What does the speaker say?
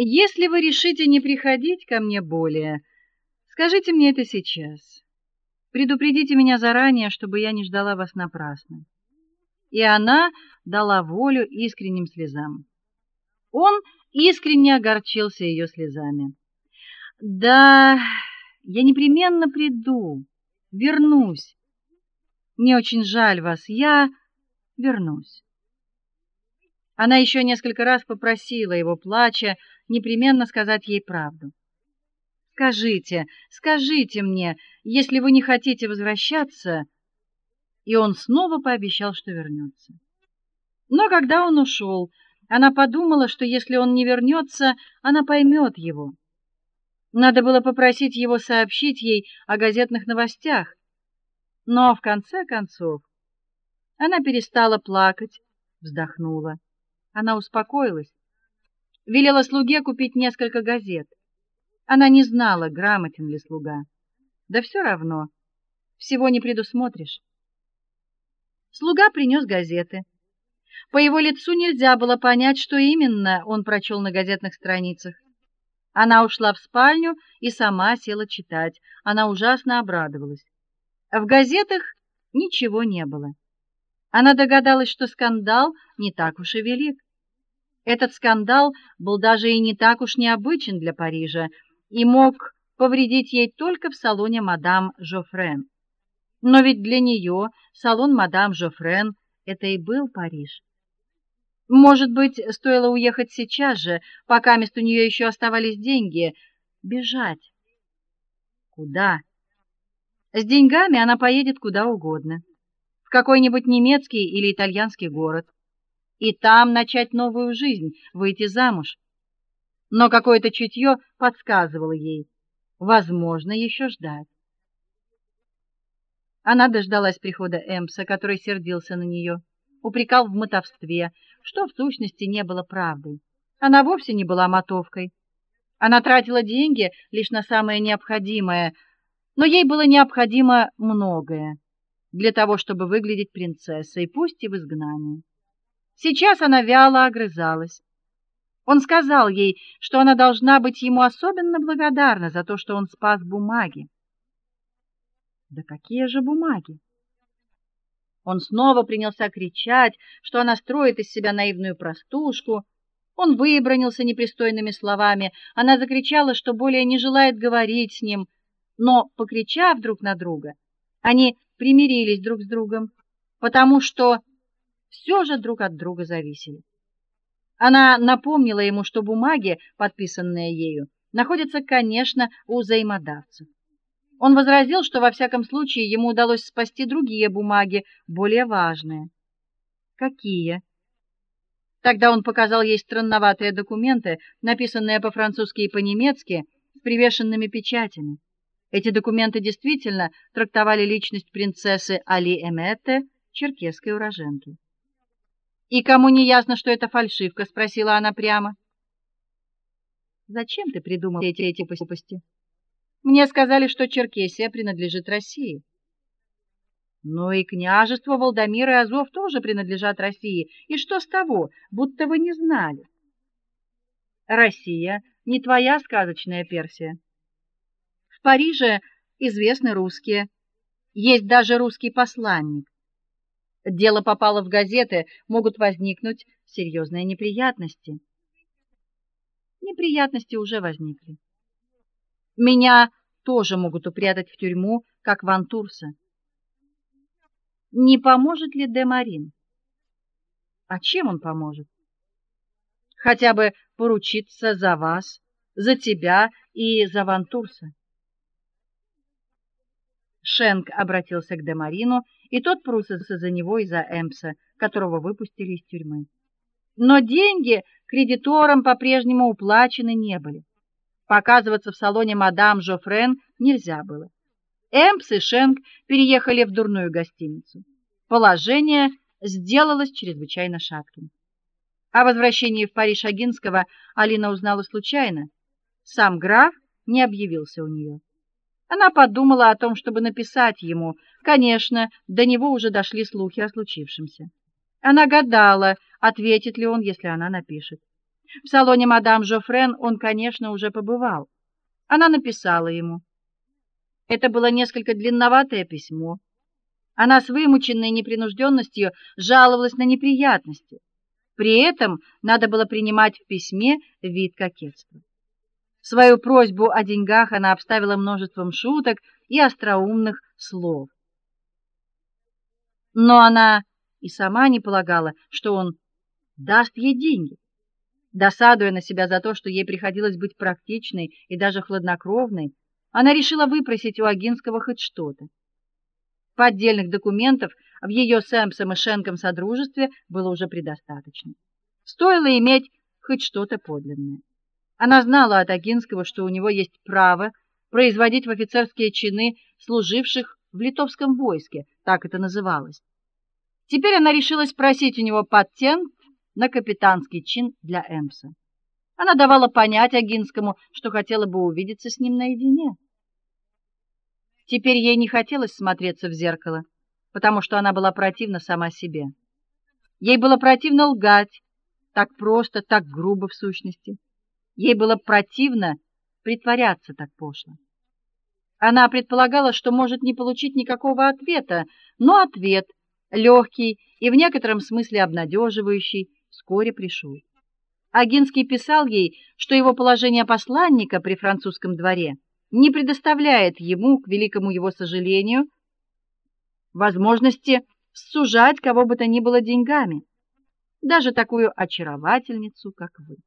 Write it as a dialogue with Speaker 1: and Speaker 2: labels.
Speaker 1: Если вы решите не приходить ко мне более, скажите мне это сейчас. Предупредите меня заранее, чтобы я не ждала вас напрасно. И она дала волю искренним слезам. Он искренне огорчился ее слезами. Да, я непременно приду, вернусь. Мне очень жаль вас, я вернусь. Она еще несколько раз попросила его, плача, непременно сказать ей правду. Скажите, скажите мне, если вы не хотите возвращаться, и он снова пообещал, что вернется. Но когда он ушел, она подумала, что если он не вернется, она поймет его. Надо было попросить его сообщить ей о газетных новостях. Но в конце концов она перестала плакать, вздохнула. Она успокоилась, велела слуге купить несколько газет. Она не знала, грамотен ли слуга. Да все равно, всего не предусмотришь. Слуга принес газеты. По его лицу нельзя было понять, что именно он прочел на газетных страницах. Она ушла в спальню и сама села читать. Она ужасно обрадовалась. В газетах ничего не было. Она догадалась, что скандал не так уж и велик. Этот скандал был даже и не так уж необычен для Парижа и мог повредить ей только в салоне мадам Жофрен. Но ведь для нее салон мадам Жофрен это и был Париж. Может быть, стоило уехать сейчас же, пока мест у нее еще оставались деньги, бежать. Куда? С деньгами она поедет куда угодно в какой-нибудь немецкий или итальянский город и там начать новую жизнь, выйти замуж. Но какое-то чутье подсказывало ей, возможно, еще ждать. Она дождалась прихода Эмса, который сердился на нее, упрекал в мотовстве, что в сущности не было правдой. Она вовсе не была мотовкой. Она тратила деньги лишь на самое необходимое, но ей было необходимо многое для того, чтобы выглядеть принцессой, пусть и в изгнании. Сейчас она вяло огрызалась. Он сказал ей, что она должна быть ему особенно благодарна за то, что он спас бумаги. Да какие же бумаги? Он снова принялся кричать, что она строит из себя наивную простушку. Он выбронился непристойными словами. Она закричала, что более не желает говорить с ним, но покричав друг на друга, они примирились друг с другом, потому что все же друг от друга зависели. Она напомнила ему, что бумаги, подписанные ею, находятся, конечно, у взаимодавцев. Он возразил, что во всяком случае ему удалось спасти другие бумаги, более важные. Какие? Тогда он показал ей странноватые документы, написанные по-французски и по-немецки, с привешенными печатями. Эти документы действительно трактовали личность принцессы Али Эметте, черкесской уроженки. И кому не ясно, что это фальшивка, спросила она прямо. Зачем ты придумал эти эти глупости? Мне сказали, что Черкесия принадлежит России. Но и княжество Волдомир и Азов тоже принадлежат России. И что с того, будто вы не знали? Россия не твоя сказочная Персия. В Париже известны русские. Есть даже русский посланник. Дело попало в газеты, могут возникнуть серьезные неприятности. Неприятности уже возникли. Меня тоже могут упрятать в тюрьму, как Вантурса. Не поможет ли Демарин? А чем он поможет? Хотя бы поручиться за вас, за тебя и за Вантурса. Шенк обратился к Демарину, и тот прусился за него и за Эмпса, которого выпустили из тюрьмы. Но деньги кредиторам по-прежнему уплачены не были. Показываться в салоне мадам Жофрен нельзя было. Эмпс и Шенк переехали в дурную гостиницу. Положение сделалось чрезвычайно шатким. О возвращении в Париж Агинского Алина узнала случайно. Сам граф не объявился у нее. Она подумала о том, чтобы написать ему. Конечно, до него уже дошли слухи о случившемся. Она гадала, ответит ли он, если она напишет. В салоне мадам Жофрен он, конечно, уже побывал. Она написала ему. Это было несколько длинноватое письмо. Она с вымученной непринужденностью жаловалась на неприятности. При этом надо было принимать в письме вид кокетства. Свою просьбу о деньгах она обставила множеством шуток и остроумных слов. Но она и сама не полагала, что он даст ей деньги. Досадуя на себя за то, что ей приходилось быть практичной и даже хладнокровной, она решила выпросить у Агинского хоть что-то. Поддельных документов в ее с Эмсом и Шенком содружестве было уже предостаточно. Стоило иметь хоть что-то подлинное. Она знала от Агинского, что у него есть право производить в офицерские чины служивших в литовском войске, так это называлось. Теперь она решилась просить у него патент на капитанский чин для Эмса. Она давала понять Агинскому, что хотела бы увидеться с ним наедине. Теперь ей не хотелось смотреться в зеркало, потому что она была противна сама себе. Ей было противно лгать, так просто, так грубо в сущности. Ей было противно притворяться так пошло. Она предполагала, что может не получить никакого ответа, но ответ, легкий и в некотором смысле обнадеживающий, вскоре пришел. Агинский писал ей, что его положение посланника при французском дворе не предоставляет ему, к великому его сожалению, возможности сужать кого бы то ни было деньгами, даже такую очаровательницу, как вы.